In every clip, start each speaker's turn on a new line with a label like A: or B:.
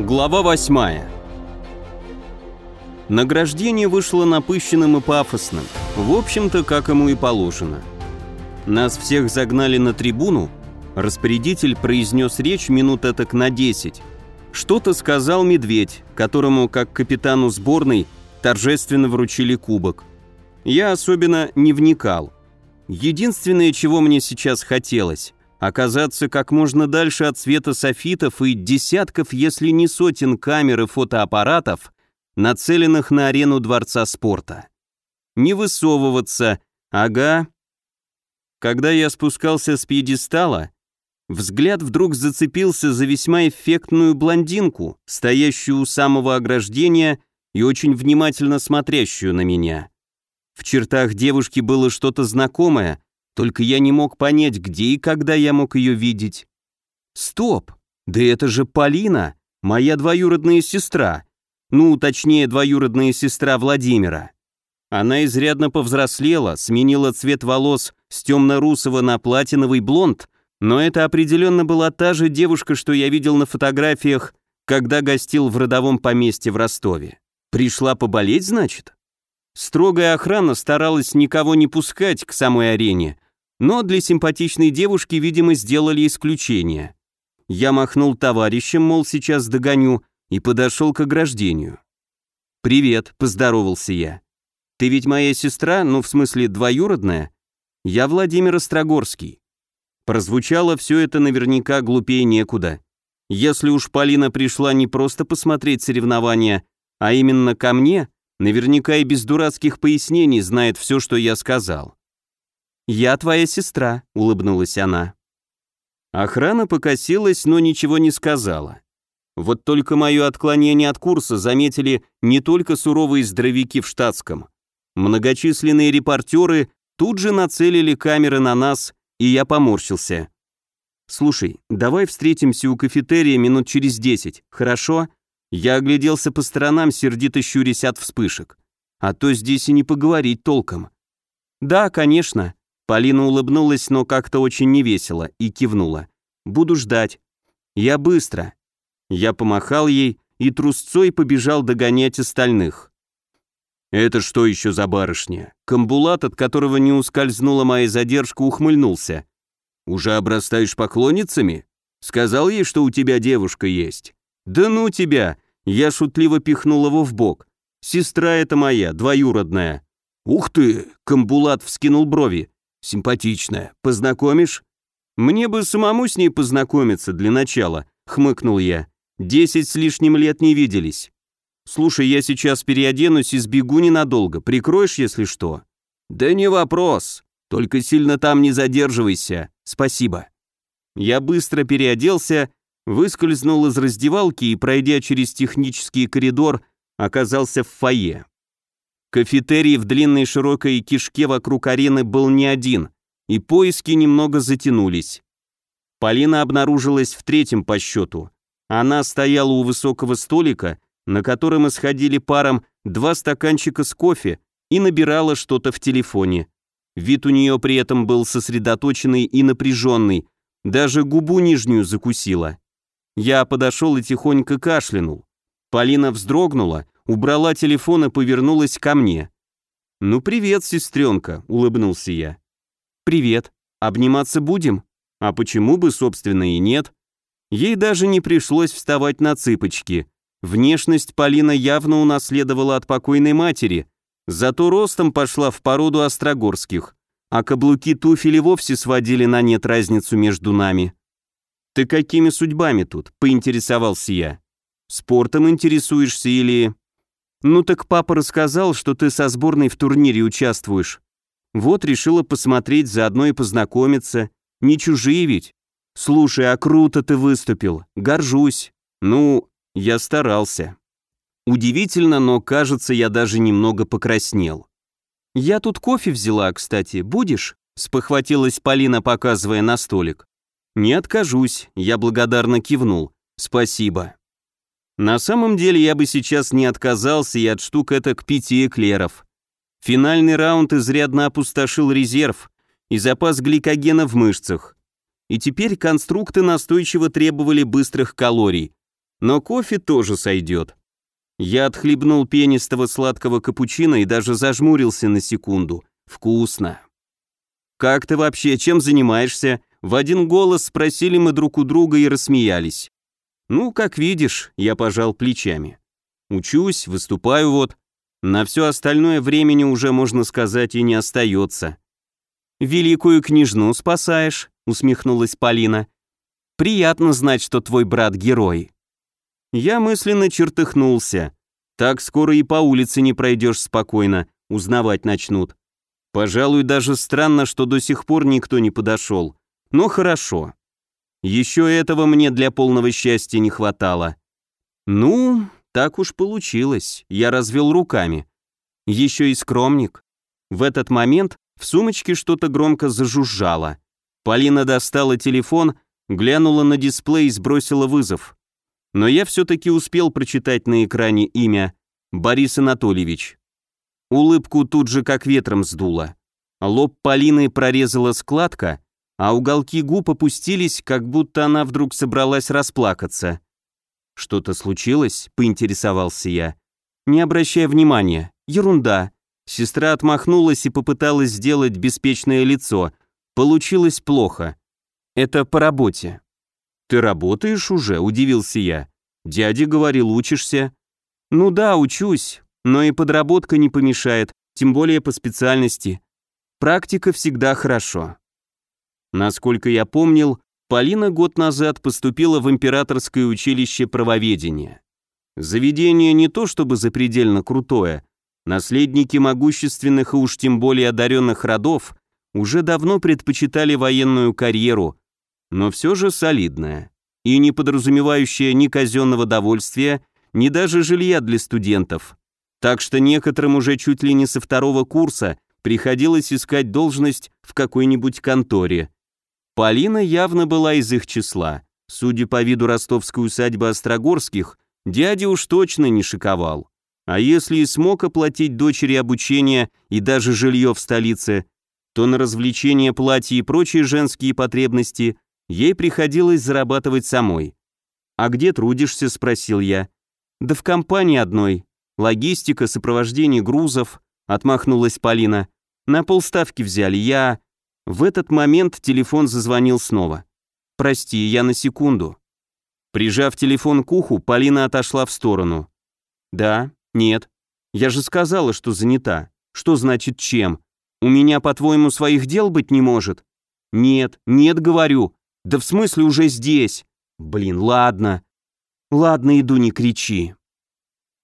A: Глава 8 Награждение вышло напыщенным и пафосным, в общем-то, как ему и положено. Нас всех загнали на трибуну, распорядитель произнес речь минут этак на 10. Что-то сказал Медведь, которому, как капитану сборной, торжественно вручили кубок. Я особенно не вникал. Единственное, чего мне сейчас хотелось – оказаться как можно дальше от света софитов и десятков, если не сотен камер и фотоаппаратов, нацеленных на арену Дворца спорта. Не высовываться, ага. Когда я спускался с пьедестала, взгляд вдруг зацепился за весьма эффектную блондинку, стоящую у самого ограждения и очень внимательно смотрящую на меня. В чертах девушки было что-то знакомое, только я не мог понять, где и когда я мог ее видеть. Стоп! Да это же Полина, моя двоюродная сестра. Ну, точнее, двоюродная сестра Владимира. Она изрядно повзрослела, сменила цвет волос с темно-русого на платиновый блонд, но это определенно была та же девушка, что я видел на фотографиях, когда гостил в родовом поместье в Ростове. Пришла поболеть, значит? Строгая охрана старалась никого не пускать к самой арене, но для симпатичной девушки, видимо, сделали исключение. Я махнул товарищем, мол, сейчас догоню, и подошел к ограждению. «Привет», — поздоровался я. «Ты ведь моя сестра, ну, в смысле, двоюродная? Я Владимир Острогорский». Прозвучало все это наверняка глупее некуда. Если уж Полина пришла не просто посмотреть соревнования, а именно ко мне, наверняка и без дурацких пояснений знает все, что я сказал. «Я твоя сестра», — улыбнулась она. Охрана покосилась, но ничего не сказала. Вот только мое отклонение от курса заметили не только суровые здоровяки в штатском. Многочисленные репортеры тут же нацелили камеры на нас, и я поморщился. «Слушай, давай встретимся у кафетерия минут через десять, хорошо?» Я огляделся по сторонам, сердито щурясь от вспышек. А то здесь и не поговорить толком. «Да, конечно». Полина улыбнулась, но как-то очень невесело, и кивнула. «Буду ждать». «Я быстро. Я помахал ей и трусцой побежал догонять остальных. «Это что еще за барышня?» Камбулат, от которого не ускользнула моя задержка, ухмыльнулся. «Уже обрастаешь поклонницами? Сказал ей, что у тебя девушка есть?» «Да ну тебя!» Я шутливо пихнул его в бок. «Сестра это моя, двоюродная». «Ух ты!» — Камбулат вскинул брови. «Симпатичная. Познакомишь?» «Мне бы самому с ней познакомиться для начала», — хмыкнул я. Десять с лишним лет не виделись. Слушай, я сейчас переоденусь и сбегу ненадолго. Прикроешь, если что? Да не вопрос. Только сильно там не задерживайся. Спасибо. Я быстро переоделся, выскользнул из раздевалки и, пройдя через технический коридор, оказался в фойе. Кафетерий в длинной широкой кишке вокруг арены был не один, и поиски немного затянулись. Полина обнаружилась в третьем по счету. Она стояла у высокого столика, на котором исходили паром два стаканчика с кофе и набирала что-то в телефоне. Вид у нее при этом был сосредоточенный и напряженный, даже губу нижнюю закусила. Я подошел и тихонько кашлянул. Полина вздрогнула, убрала телефон и повернулась ко мне. «Ну, привет, сестренка», — улыбнулся я. «Привет. Обниматься будем? А почему бы, собственно, и нет?» Ей даже не пришлось вставать на цыпочки. Внешность Полина явно унаследовала от покойной матери, зато ростом пошла в породу острогорских, а каблуки туфели вовсе сводили на нет разницу между нами. «Ты какими судьбами тут?» – поинтересовался я. «Спортом интересуешься или...» «Ну так папа рассказал, что ты со сборной в турнире участвуешь. Вот решила посмотреть, заодно и познакомиться. Не чужие ведь. «Слушай, а круто ты выступил. Горжусь. Ну, я старался». Удивительно, но, кажется, я даже немного покраснел. «Я тут кофе взяла, кстати. Будешь?» — спохватилась Полина, показывая на столик. «Не откажусь», — я благодарно кивнул. «Спасибо». На самом деле я бы сейчас не отказался и от штук это к пяти эклеров. Финальный раунд изрядно опустошил резерв и запас гликогена в мышцах и теперь конструкты настойчиво требовали быстрых калорий. но кофе тоже сойдет. Я отхлебнул пенистого сладкого капучино и даже зажмурился на секунду. Вкусно. «Как ты вообще, чем занимаешься?» В один голос спросили мы друг у друга и рассмеялись. «Ну, как видишь», — я пожал плечами. «Учусь, выступаю вот. На все остальное времени уже, можно сказать, и не остается». «Великую княжну спасаешь», — усмехнулась Полина. «Приятно знать, что твой брат герой». Я мысленно чертыхнулся. Так скоро и по улице не пройдешь спокойно, узнавать начнут. Пожалуй, даже странно, что до сих пор никто не подошел. Но хорошо. Еще этого мне для полного счастья не хватало. Ну, так уж получилось. Я развел руками. Еще и скромник. В этот момент в сумочке что-то громко зажужжало. Полина достала телефон, глянула на дисплей и сбросила вызов. Но я все-таки успел прочитать на экране имя Борис Анатольевич. Улыбку тут же как ветром сдуло. Лоб Полины прорезала складка, а уголки губ опустились, как будто она вдруг собралась расплакаться. «Что-то случилось?» — поинтересовался я. «Не обращая внимания. Ерунда». Сестра отмахнулась и попыталась сделать беспечное лицо. Получилось плохо. «Это по работе». «Ты работаешь уже?» — удивился я. «Дядя говорил, учишься». «Ну да, учусь, но и подработка не помешает, тем более по специальности. Практика всегда хорошо». Насколько я помнил, Полина год назад поступила в Императорское училище правоведения. Заведение не то чтобы запредельно крутое, наследники могущественных и уж тем более одаренных родов уже давно предпочитали военную карьеру, но все же солидная, и не подразумевающая ни казенного довольствия, ни даже жилья для студентов. Так что некоторым уже чуть ли не со второго курса приходилось искать должность в какой-нибудь конторе. Полина явно была из их числа. Судя по виду ростовской усадьбы Острогорских, дядя уж точно не шиковал. А если и смог оплатить дочери обучение и даже жилье в столице, то на развлечения, платья и прочие женские потребности Ей приходилось зарабатывать самой. «А где трудишься?» – спросил я. «Да в компании одной. Логистика, сопровождение грузов», – отмахнулась Полина. «На полставки взяли. Я...» В этот момент телефон зазвонил снова. «Прости, я на секунду». Прижав телефон к уху, Полина отошла в сторону. «Да? Нет. Я же сказала, что занята. Что значит чем? У меня, по-твоему, своих дел быть не может?» «Нет, нет, говорю. Да в смысле уже здесь? Блин, ладно. Ладно, иду, не кричи.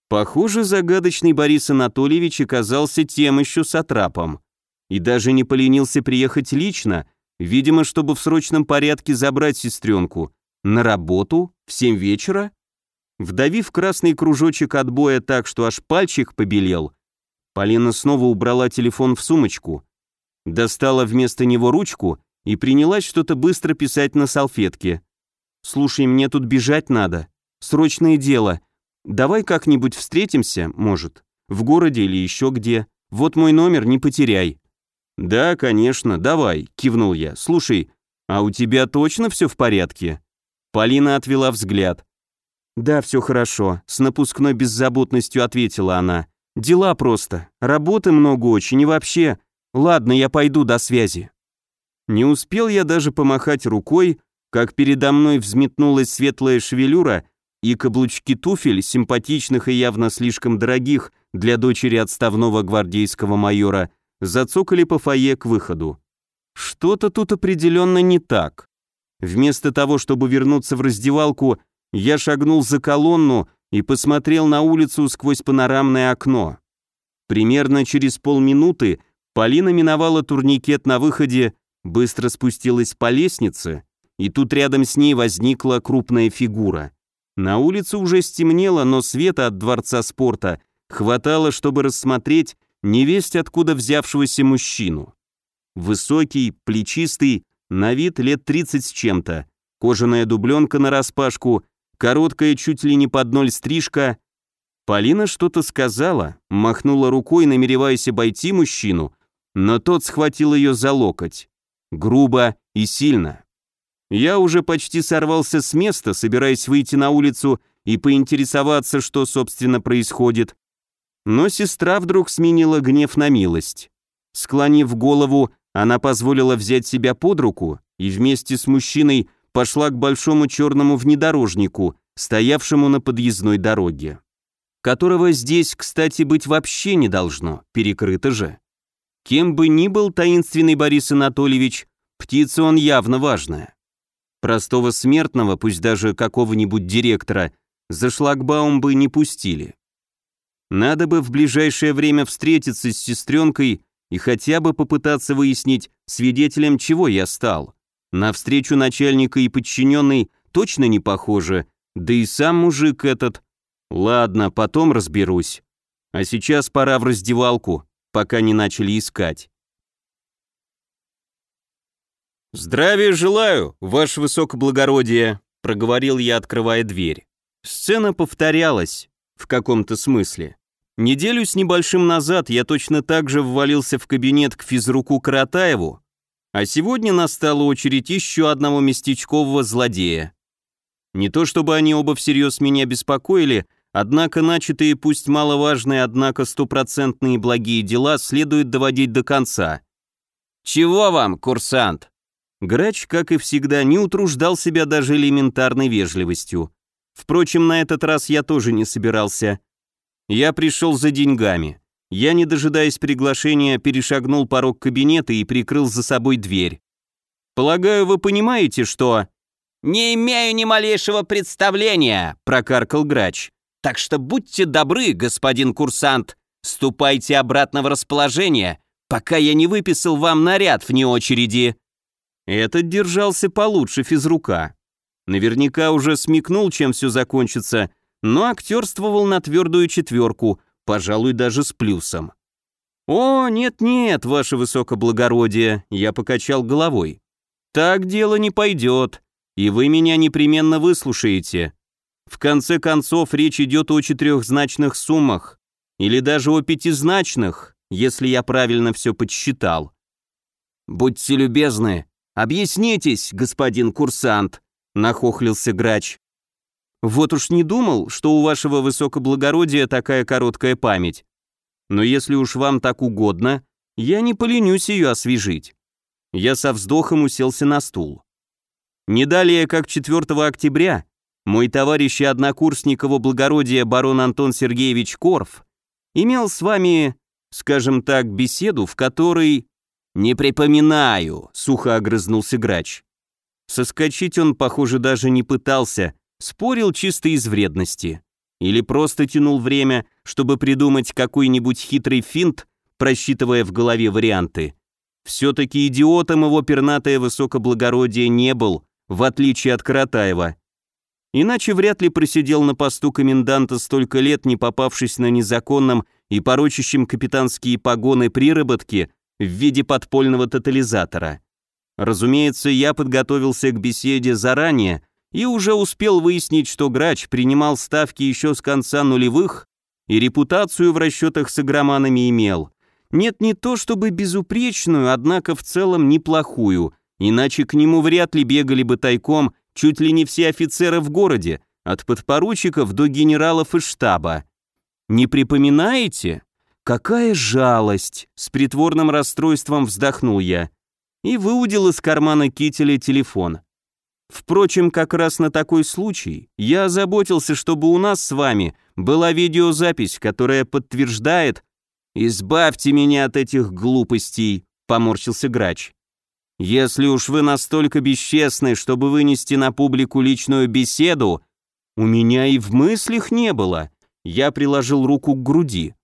A: Похоже, загадочный Борис Анатольевич оказался тем еще сатрапом. И даже не поленился приехать лично, видимо, чтобы в срочном порядке забрать сестренку. На работу? В семь вечера? Вдавив красный кружочек отбоя так, что аж пальчик побелел, Полина снова убрала телефон в сумочку, достала вместо него ручку и принялась что-то быстро писать на салфетке. «Слушай, мне тут бежать надо. Срочное дело. Давай как-нибудь встретимся, может, в городе или еще где. Вот мой номер, не потеряй». «Да, конечно, давай», — кивнул я. «Слушай, а у тебя точно все в порядке?» Полина отвела взгляд. «Да, все хорошо», — с напускной беззаботностью ответила она. «Дела просто. Работы много очень и вообще. Ладно, я пойду, до связи». Не успел я даже помахать рукой, как передо мной взметнулась светлая шевелюра и каблучки туфель, симпатичных и явно слишком дорогих для дочери отставного гвардейского майора, зацокали по фойе к выходу. Что-то тут определенно не так. Вместо того, чтобы вернуться в раздевалку, я шагнул за колонну и посмотрел на улицу сквозь панорамное окно. Примерно через полминуты Полина миновала турникет на выходе быстро спустилась по лестнице, и тут рядом с ней возникла крупная фигура. На улице уже стемнело, но света от дворца спорта хватало, чтобы рассмотреть невесть откуда взявшегося мужчину. Высокий, плечистый, на вид лет 30 с чем-то, кожаная дубленка нараспашку, короткая чуть ли не под ноль стрижка. Полина что-то сказала, махнула рукой, намереваясь обойти мужчину, но тот схватил ее за локоть грубо и сильно. Я уже почти сорвался с места, собираясь выйти на улицу и поинтересоваться, что, собственно, происходит. Но сестра вдруг сменила гнев на милость. Склонив голову, она позволила взять себя под руку и вместе с мужчиной пошла к большому черному внедорожнику, стоявшему на подъездной дороге. Которого здесь, кстати, быть вообще не должно, перекрыто же. Кем бы ни был таинственный Борис Анатольевич, птица он явно важная. Простого смертного, пусть даже какого-нибудь директора, за шлагбаум бы не пустили. Надо бы в ближайшее время встретиться с сестренкой и хотя бы попытаться выяснить, свидетелем чего я стал. На встречу начальника и подчиненный точно не похоже, да и сам мужик этот. Ладно, потом разберусь. А сейчас пора в раздевалку, пока не начали искать. «Здравия желаю, ваше высокоблагородие», — проговорил я, открывая дверь. Сцена повторялась, в каком-то смысле. Неделю с небольшим назад я точно так же ввалился в кабинет к физруку Каратаеву, а сегодня настала очередь еще одного местечкового злодея. Не то чтобы они оба всерьез меня беспокоили, однако начатые, пусть маловажные, однако стопроцентные благие дела следует доводить до конца. «Чего вам, курсант?» Грач, как и всегда, не утруждал себя даже элементарной вежливостью. Впрочем, на этот раз я тоже не собирался. Я пришел за деньгами. Я, не дожидаясь приглашения, перешагнул порог кабинета и прикрыл за собой дверь. Полагаю, вы понимаете, что... «Не имею ни малейшего представления», — прокаркал грач. «Так что будьте добры, господин курсант, ступайте обратно в расположение, пока я не выписал вам наряд вне очереди». Этот держался получше физрука. Наверняка уже смекнул, чем все закончится, но актерствовал на твердую четверку, пожалуй, даже с плюсом. «О, нет-нет, ваше высокоблагородие», — я покачал головой. «Так дело не пойдет, и вы меня непременно выслушаете. В конце концов, речь идет о четырехзначных суммах, или даже о пятизначных, если я правильно все подсчитал. Будьте любезны, объяснитесь, господин курсант», — нахохлился грач. Вот уж не думал, что у вашего высокоблагородия такая короткая память. Но если уж вам так угодно, я не поленюсь ее освежить. Я со вздохом уселся на стул. Не далее, как 4 октября, мой товарищ и однокурсник его благородия барон Антон Сергеевич Корф имел с вами, скажем так, беседу, в которой... «Не припоминаю», — сухо огрызнулся грач. Соскочить он, похоже, даже не пытался, Спорил чисто из вредности. Или просто тянул время, чтобы придумать какой-нибудь хитрый финт, просчитывая в голове варианты. Все-таки идиотом его пернатое высокоблагородие не был, в отличие от Каратаева. Иначе вряд ли просидел на посту коменданта столько лет, не попавшись на незаконном и порочащем капитанские погоны приработки в виде подпольного тотализатора. Разумеется, я подготовился к беседе заранее, и уже успел выяснить, что Грач принимал ставки еще с конца нулевых и репутацию в расчетах с игроманами имел. Нет, не то чтобы безупречную, однако в целом неплохую, иначе к нему вряд ли бегали бы тайком чуть ли не все офицеры в городе, от подпоручиков до генералов из штаба. Не припоминаете? Какая жалость! С притворным расстройством вздохнул я и выудил из кармана кителя телефон. Впрочем, как раз на такой случай я озаботился, чтобы у нас с вами была видеозапись, которая подтверждает «Избавьте меня от этих глупостей», — поморщился грач. «Если уж вы настолько бесчестны, чтобы вынести на публику личную беседу, у меня и в мыслях не было». Я приложил руку к груди.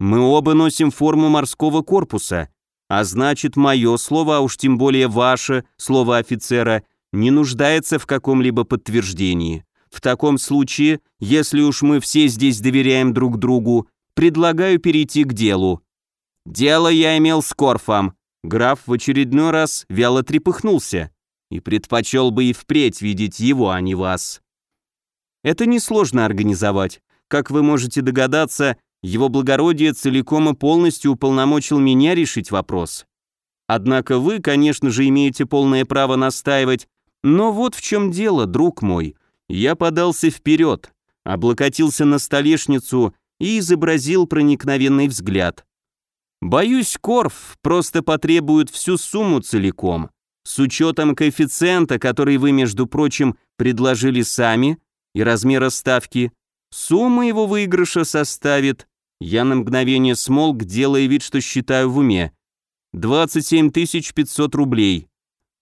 A: «Мы оба носим форму морского корпуса, а значит, мое слово, а уж тем более ваше, слово офицера, не нуждается в каком-либо подтверждении. В таком случае, если уж мы все здесь доверяем друг другу, предлагаю перейти к делу. Дело я имел с Корфом. Граф в очередной раз вяло трепыхнулся и предпочел бы и впредь видеть его, а не вас. Это несложно организовать. Как вы можете догадаться, его благородие целиком и полностью уполномочил меня решить вопрос. Однако вы, конечно же, имеете полное право настаивать Но вот в чем дело, друг мой. Я подался вперед, облокотился на столешницу и изобразил проникновенный взгляд. Боюсь, Корф просто потребует всю сумму целиком, с учетом коэффициента, который вы, между прочим, предложили сами, и размера ставки, сумма его выигрыша составит, я на мгновение смолк, делая вид, что считаю в уме, 27 500 рублей.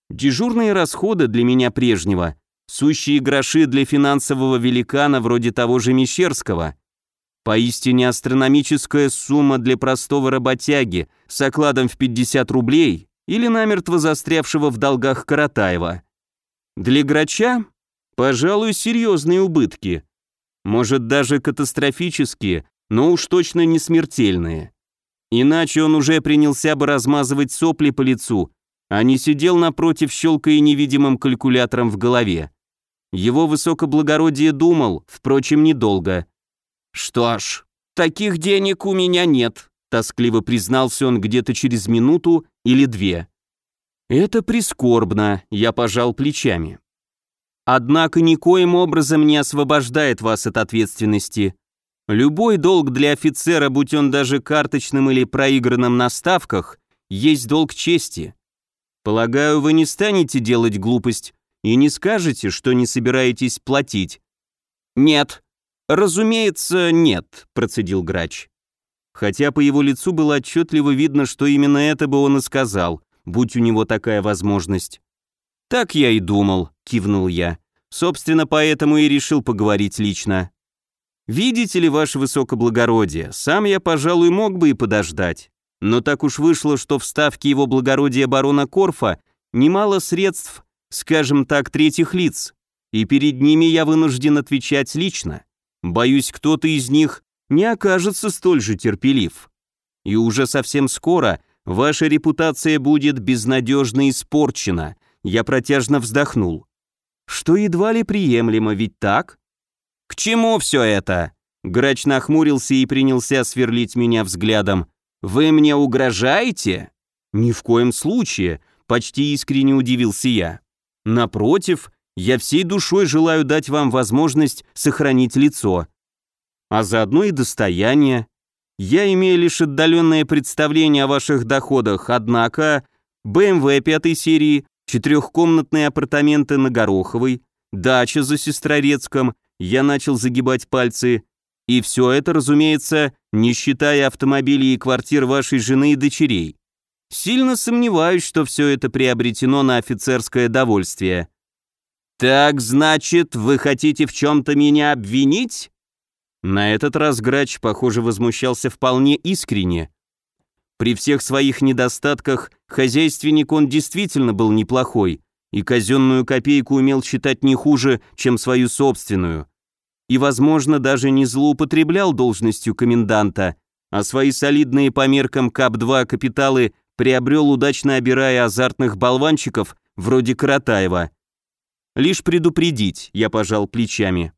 A: Дежурные расходы для меня прежнего, сущие гроши для финансового великана вроде того же Мещерского. Поистине астрономическая сумма для простого работяги с окладом в 50 рублей или намертво застрявшего в долгах Каратаева. Для грача, пожалуй, серьезные убытки. Может, даже катастрофические, но уж точно не смертельные. Иначе он уже принялся бы размазывать сопли по лицу а не сидел напротив, щелкая невидимым калькулятором в голове. Его высокоблагородие думал, впрочем, недолго. «Что ж, таких денег у меня нет», тоскливо признался он где-то через минуту или две. «Это прискорбно», я пожал плечами. «Однако никоим образом не освобождает вас от ответственности. Любой долг для офицера, будь он даже карточным или проигранным на ставках, есть долг чести. Полагаю, вы не станете делать глупость и не скажете, что не собираетесь платить. Нет. Разумеется, нет, процедил грач. Хотя по его лицу было отчетливо видно, что именно это бы он и сказал, будь у него такая возможность. Так я и думал, кивнул я. Собственно, поэтому и решил поговорить лично. Видите ли, ваше высокоблагородие, сам я, пожалуй, мог бы и подождать. Но так уж вышло, что в ставке его благородия барона Корфа немало средств, скажем так, третьих лиц, и перед ними я вынужден отвечать лично. Боюсь, кто-то из них не окажется столь же терпелив. И уже совсем скоро ваша репутация будет безнадежно испорчена. Я протяжно вздохнул. Что едва ли приемлемо, ведь так? Чему все это? Грач нахмурился и принялся сверлить меня взглядом. «Вы мне угрожаете?» «Ни в коем случае», — почти искренне удивился я. «Напротив, я всей душой желаю дать вам возможность сохранить лицо. А заодно и достояние. Я имею лишь отдаленное представление о ваших доходах, однако BMW пятой серии, четырехкомнатные апартаменты на Гороховой, дача за Сестрорецком, я начал загибать пальцы, и все это, разумеется, не считая автомобилей и квартир вашей жены и дочерей. Сильно сомневаюсь, что все это приобретено на офицерское довольствие. Так значит, вы хотите в чем-то меня обвинить? На этот раз грач, похоже, возмущался вполне искренне. При всех своих недостатках хозяйственник он действительно был неплохой, и казенную копейку умел считать не хуже, чем свою собственную и, возможно, даже не злоупотреблял должностью коменданта, а свои солидные по меркам КАП-2 капиталы приобрел, удачно обирая азартных болванчиков вроде Каратаева. Лишь предупредить, я пожал плечами.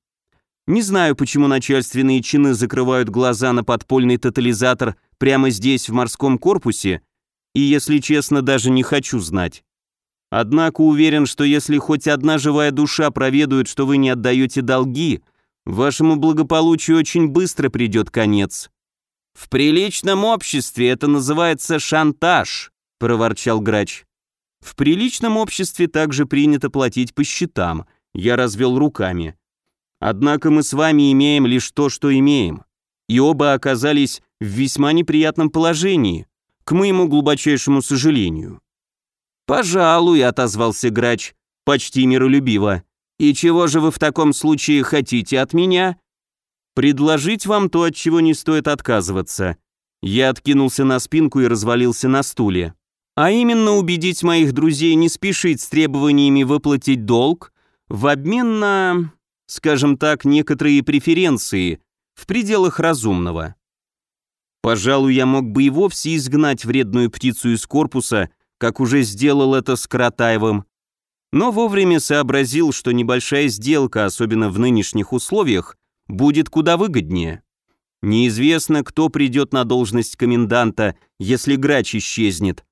A: Не знаю, почему начальственные чины закрывают глаза на подпольный тотализатор прямо здесь, в морском корпусе, и, если честно, даже не хочу знать. Однако уверен, что если хоть одна живая душа проведует, что вы не отдаете долги, Вашему благополучию очень быстро придет конец. В приличном обществе это называется шантаж, проворчал грач. В приличном обществе также принято платить по счетам. Я развел руками. Однако мы с вами имеем лишь то, что имеем. И оба оказались в весьма неприятном положении, к моему глубочайшему сожалению. «Пожалуй», — отозвался грач, почти миролюбиво. «И чего же вы в таком случае хотите от меня?» «Предложить вам то, от чего не стоит отказываться». Я откинулся на спинку и развалился на стуле. «А именно убедить моих друзей не спешить с требованиями выплатить долг в обмен на, скажем так, некоторые преференции в пределах разумного». Пожалуй, я мог бы и вовсе изгнать вредную птицу из корпуса, как уже сделал это с Каратаевым, но вовремя сообразил, что небольшая сделка, особенно в нынешних условиях, будет куда выгоднее. Неизвестно, кто придет на должность коменданта, если грач исчезнет.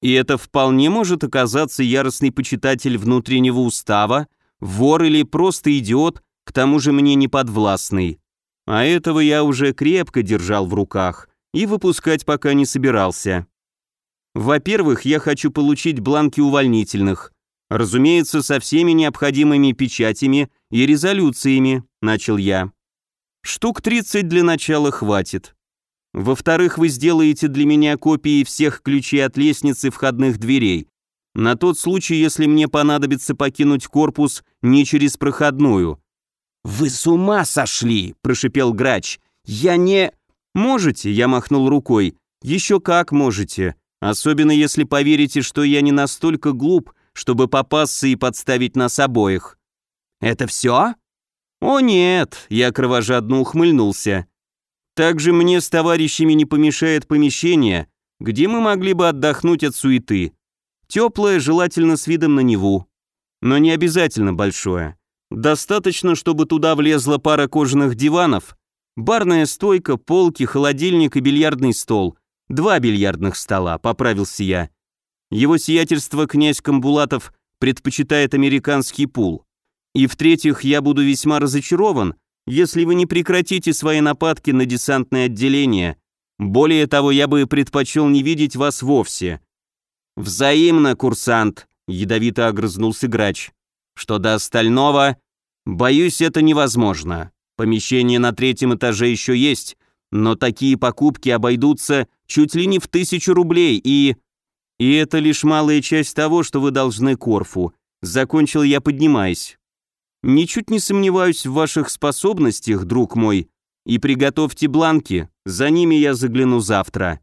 A: И это вполне может оказаться яростный почитатель внутреннего устава, вор или просто идиот, к тому же мне не подвластный. А этого я уже крепко держал в руках и выпускать пока не собирался. Во-первых, я хочу получить бланки увольнительных. Разумеется, со всеми необходимыми печатями и резолюциями, начал я. Штук 30 для начала хватит. Во-вторых, вы сделаете для меня копии всех ключей от лестницы входных дверей. На тот случай, если мне понадобится покинуть корпус не через проходную. «Вы с ума сошли!» – прошипел грач. «Я не...» «Можете», – я махнул рукой. «Еще как можете. Особенно если поверите, что я не настолько глуп, чтобы попасться и подставить нас обоих». «Это все?» «О нет», – я кровожадно ухмыльнулся. Также мне с товарищами не помешает помещение, где мы могли бы отдохнуть от суеты. Теплое, желательно с видом на Неву. Но не обязательно большое. Достаточно, чтобы туда влезла пара кожаных диванов, барная стойка, полки, холодильник и бильярдный стол. Два бильярдных стола, поправился я. Его сиятельство князь Камбулатов предпочитает американский пул. И в-третьих, я буду весьма разочарован, если вы не прекратите свои нападки на десантное отделение. Более того, я бы предпочел не видеть вас вовсе». «Взаимно, курсант», — ядовито огрызнулся грач. «Что до остального, боюсь, это невозможно. Помещение на третьем этаже еще есть, но такие покупки обойдутся чуть ли не в тысячу рублей, и...» «И это лишь малая часть того, что вы должны Корфу», — закончил я, поднимаясь. Ничуть не сомневаюсь в ваших способностях, друг мой, и приготовьте бланки, за ними я загляну завтра.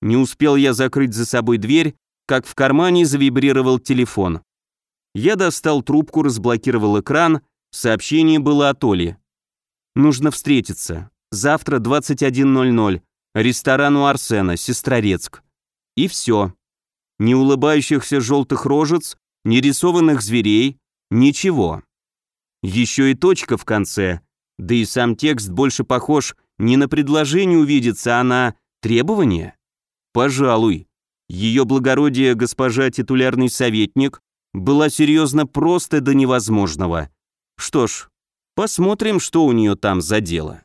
A: Не успел я закрыть за собой дверь, как в кармане завибрировал телефон. Я достал трубку, разблокировал экран, сообщение было от Оли. Нужно встретиться. Завтра 21.00. Ресторан у Арсена, Сестрорецк. И все. Ни улыбающихся желтых рожец, ни рисованных зверей, ничего. Еще и точка в конце. Да и сам текст больше похож не на предложение увидеться, а на требование. Пожалуй. Ее благородие госпожа титулярный советник была серьезно просто до невозможного. Что ж, посмотрим, что у нее там за дело.